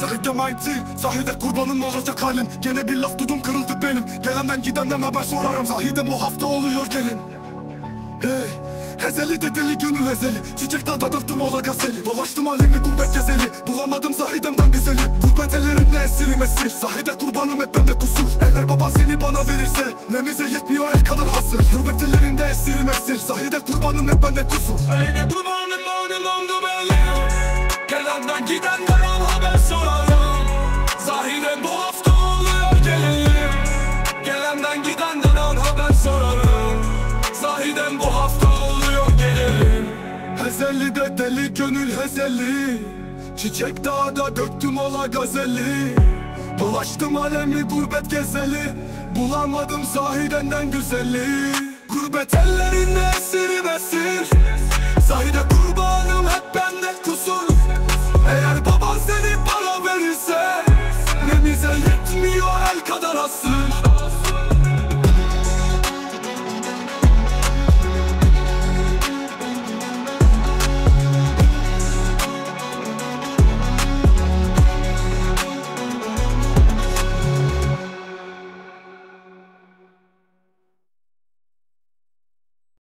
Zahide mighty Zahide kurbanın olacak halin Gene bir laf dudum kırıldı benim. Gelenden gidenden haber sorarım. Zahide bu hafta oluyor gelin. Hey Hezeli de deli gönül hezeli Çiçek dağda döktüm ola gazeli. Dolaştım alemi gurbet gezeli. Bulamadım Zahidemden güzeli. Gurbet ellerinde esirim esir. Zahide kurbanım hep bende kusur. Eller baba seni bana verirse Nemize yetmiyor el kadar hasır. Gurbet ellerinde esirim esir. Zahide kurbanım hep bende kusur. Öyle kurbanım benim. Oldu belli Gelenden gidenden Hezeli de deli gönül hezeli. Çiçek dağda döktüm ola gazeli. Dolaştım alemi gurbet gezeli. Bulamadım sahidenden güzeli. Gurbet